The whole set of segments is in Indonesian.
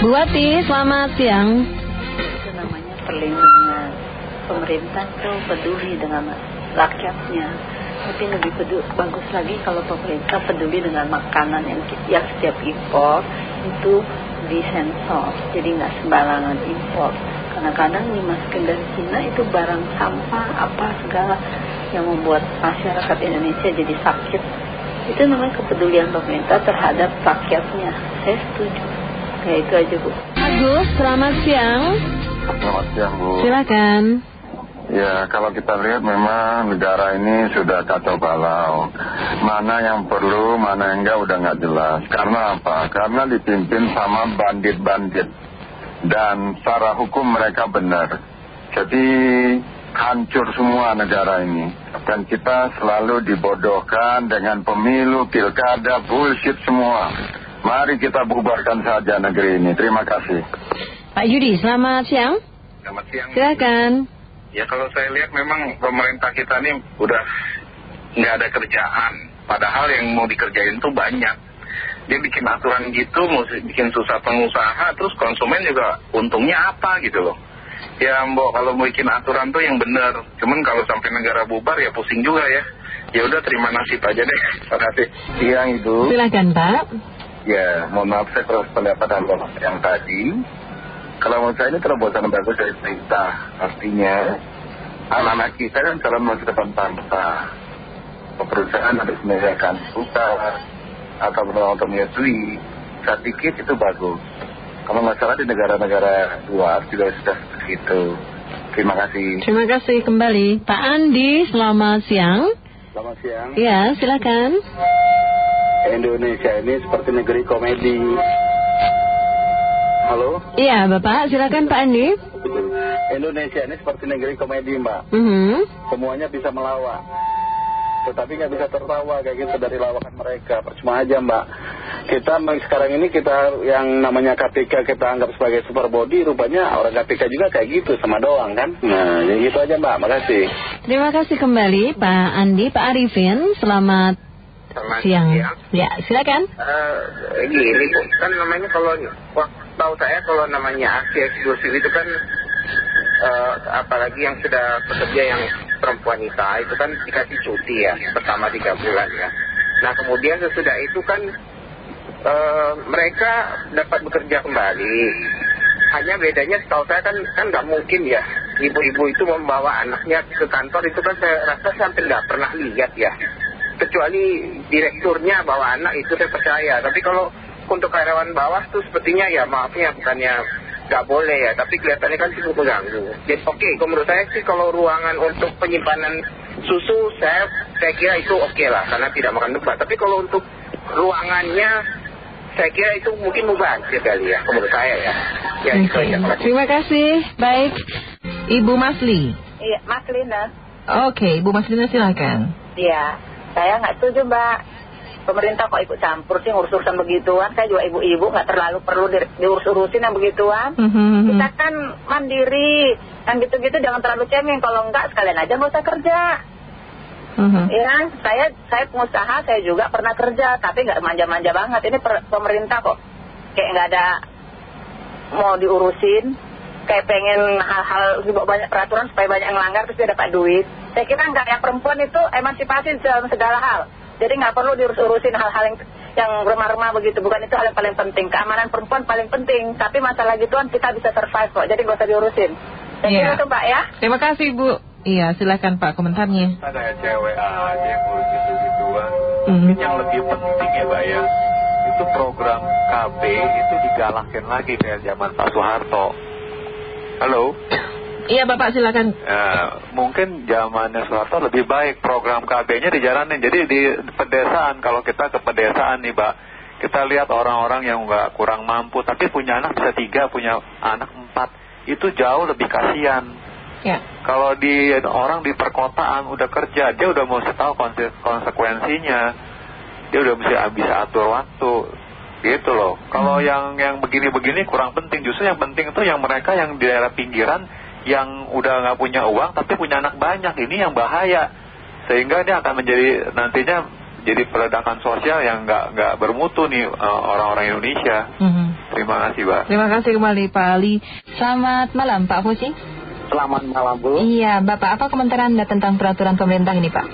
Bu Wati, selamat siang. Itu namanya perlindungan. Pemerintah tuh peduli dengan rakyatnya. Tapi lebih peduli, bagus lagi kalau pemerintah peduli dengan makanan yang, yang setiap impor itu disensor. Jadi nggak sembarangan impor. Kadang-kadang dimasukin dari Cina itu barang sampah apa segala yang membuat masyarakat Indonesia jadi sakit. Itu namanya kepedulian pemerintah terhadap rakyatnya. Saya setuju. Kayak itu aja Bu. Agus, selamat siang. Selamat siang Bu. Silakan. Ya kalau kita lihat memang negara ini sudah kacau balau. Mana yang perlu, mana yang enggak udah nggak jelas. Karena apa? Karena dipimpin sama bandit-bandit. Dan secara hukum mereka benar. Jadi hancur semua negara ini. Dan kita selalu dibodohkan dengan pemilu, pilkada, bullshit semua. Mari kita bubarkan saja negeri ini. Terima kasih. Pak Yudi, selamat siang. Selamat siang. Silakan. Ya kalau saya lihat memang pemerintah kita ini udah nggak ada kerjaan. Padahal yang mau dikerjain tuh banyak. Dia bikin aturan gitu, mau bikin susah pengusaha, terus konsumen juga untungnya apa gitu loh. Ya mbok kalau mau bikin aturan tuh yang bener. Cuman kalau sampai negara bubar ya pusing juga ya. Ya udah terima nasib aja deh. Terima kasih. Siang Ibu. Silakan Pak. Ya, mohon maaf saya terus pendapat Anda yang tadi. Kalau menurut saya ini terobosan bagus dari perintah. Artinya, anak-anak kita kan calon masa depan bangsa. Perusahaan harus menyediakan suka atau untuk menyetujui. Saya pikir itu bagus. Kalau nggak salah di negara-negara luar juga sudah begitu. Terima kasih. Terima kasih kembali. Pak Andi, selamat siang. Selamat siang. Ya, silakan. Indonesia ini seperti negeri komedi. Halo? Iya, Bapak, silakan Pak Andi. Indonesia ini seperti negeri komedi, Mbak. Mhm. Semuanya bisa melawak. Tetapi nggak bisa tertawa kayak gitu dari lawakan mereka. Percuma aja, Mbak. Kita sekarang ini kita yang namanya KPK kita anggap sebagai super body, rupanya orang KPK juga kayak gitu sama doang kan. Nah, ya gitu aja, Mbak. Makasih. Terima kasih kembali Pak Andi, Pak Arifin. Selamat siang. siang. Ya, silakan. Eh, gini Bu, kan namanya kalau tahu saya kalau namanya aksi eksklusif itu kan eh, apalagi yang sudah bekerja yang perempuan wanita itu kan dikasih cuti ya pertama tiga bulan ya. Nah kemudian sesudah itu kan eh, mereka dapat bekerja kembali. Hanya bedanya setahu saya kan kan nggak mungkin ya ibu-ibu itu membawa anaknya ke kantor itu kan saya rasa sampai nggak pernah lihat ya kecuali direkturnya bawa anak itu saya percaya tapi kalau untuk karyawan bawah tuh sepertinya ya maafnya bukannya nggak boleh ya tapi kelihatannya kan cukup mengganggu jadi oke kalau menurut saya sih kalau ruangan untuk penyimpanan susu saya saya kira itu oke lah karena tidak makan debat tapi kalau untuk ruangannya saya kira itu mungkin mubazir kali ya menurut saya ya ya itu Oke. aja Terima kasih. Baik. Ibu Masli. Iya, Mas Lina. Oke, Ibu Maslina silakan. Iya, saya nggak setuju Mbak. Pemerintah kok ikut campur sih ngurus-urusan begituan. Saya juga ibu-ibu nggak terlalu perlu di, diurus-urusin yang begituan. Mhm. Kita kan mandiri, yang gitu-gitu jangan terlalu cemeng. Kalau nggak sekalian aja nggak usah kerja. Mhm. Ya, saya saya pengusaha, saya juga pernah kerja, tapi nggak manja-manja banget. Ini per- pemerintah kok kayak nggak ada mau diurusin. Kayak pengen hal-hal banyak peraturan supaya banyak yang melanggar terus dia dapat duit. Saya kira nggak ya perempuan itu emansipasi dalam segala hal. Jadi nggak perlu diurus-urusin hal-hal yang yang remah-remah begitu. Bukan itu hal yang paling penting. Keamanan perempuan paling penting. Tapi masalah gituan kita bisa survive kok. Jadi nggak usah diurusin. Saya kira Iya. itu Mbak ya. Terima kasih Bu. Iya, silakan Pak komentarnya. Ada cewek aja yang ngurus gitu-gituan. Mhm. Mungkin yang lebih penting ya Mbak ya, itu program KB itu digalakin lagi kayak zaman Pak Soeharto. Halo? Iya Bapak silakan. Eh, mungkin zamannya Soeharto lebih baik program KB-nya dijalanin. Jadi di pedesaan, kalau kita ke pedesaan nih Mbak, kita lihat orang-orang yang nggak kurang mampu, tapi punya anak bisa tiga, punya anak empat, itu jauh lebih kasihan. Ya. Kalau di orang di perkotaan udah kerja, dia udah mesti tahu konse- konsekuensinya. Dia udah mesti bisa atur waktu. Gitu loh. Kalau yang yang begini-begini kurang penting. Justru yang penting itu yang mereka yang di daerah pinggiran yang udah nggak punya uang tapi punya anak banyak. Ini yang bahaya. Sehingga dia akan menjadi nantinya jadi peledakan sosial yang nggak nggak bermutu nih eh, orang-orang Indonesia. Mhm. Terima kasih, Pak. Terima kasih kembali Pak Ali. Selamat malam Pak Fusi. Selamat malam Bu. Iya Bapak, apa komentar Anda tentang peraturan pemerintah ini Pak?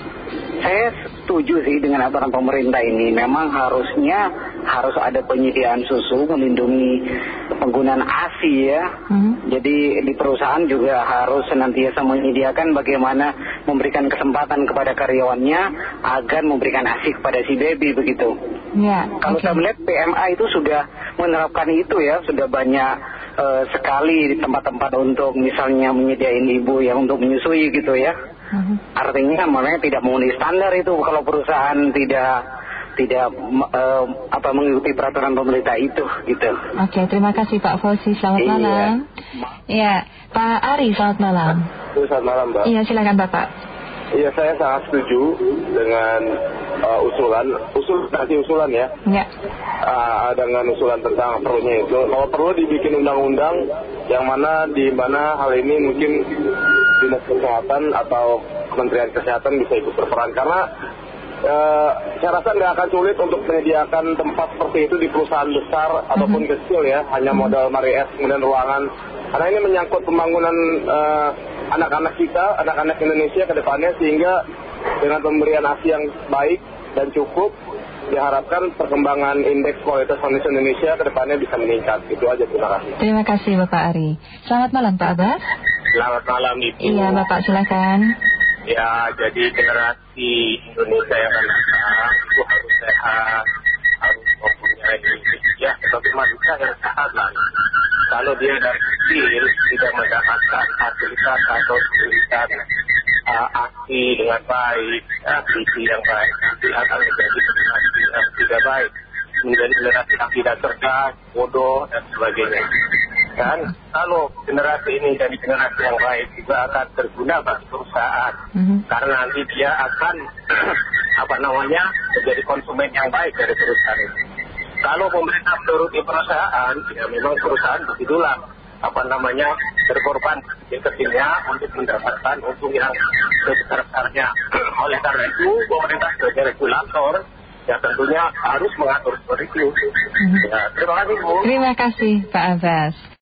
Saya setuju sih dengan aturan pemerintah ini. Memang harusnya harus ada penyediaan susu melindungi penggunaan ASI ya. Mhm. Jadi di perusahaan juga harus senantiasa menyediakan bagaimana memberikan kesempatan kepada karyawannya agar memberikan ASI kepada si baby begitu. Ya, Kalau saya melihat PMA itu sudah menerapkan itu ya, sudah banyak eh, sekali di tempat-tempat untuk misalnya menyediain ibu yang untuk menyusui gitu ya. Mhm. Artinya makanya tidak memenuhi standar itu kalau perusahaan tidak tidak eh, apa mengikuti peraturan pemerintah itu gitu. Oke, terima kasih Pak Fauzi. Selamat Iya. malam. Iya, Pak Ari, selamat malam. Selamat malam Mbak. Iya, silakan Bapak. Iya saya sangat setuju dengan uh, usulan, usul kasih usulan ya, Ya, uh, dengan usulan tentang perlunya itu. Kalau perlu dibikin undang-undang yang mana di mana hal ini mungkin dinas kesehatan atau Kementerian Kesehatan bisa ikut berperan karena uh, saya rasa nggak akan sulit untuk menyediakan tempat seperti itu di perusahaan besar ataupun kecil ya, hanya modal marias kemudian ruangan. Karena ini menyangkut pembangunan uh, anak-anak kita, anak-anak Indonesia ke depannya sehingga dengan pemberian ASI yang baik dan cukup diharapkan perkembangan indeks kualitas manusia Indonesia ke depannya bisa meningkat. Itu aja terima kasih. terima kasih Bapak Ari. Selamat malam Pak Abbas. Selamat malam Ibu. Iya Bapak, silakan. Ya, jadi generasi Indonesia yang akan datang itu harus sehat, harus mempunyai ya sebagai manusia yang sehat lah. Kalau dia dari kecil tidak mendapatkan fasilitas atau diberikan uh, aksi dengan baik, visi yang baik, nanti akan menjadi generasi yang tidak baik, menjadi generasi yang tidak cerdas, bodoh dan sebagainya. Dan kalau generasi ini jadi generasi yang baik juga akan berguna bagi perusahaan Mhm. karena nanti dia akan apa namanya menjadi konsumen yang baik dari perusahaan itu. Kalau pemerintah menuruti perusahaan, ya memang perusahaan begitulah apa namanya berkorban kecil-kecilnya untuk mendapatkan untung yang sebesar-besarnya. Oleh karena itu, pemerintah sebagai regulator ya tentunya harus mengatur seperti itu. Ya, terima kasih Bu. Terima kasih Pak Abbas.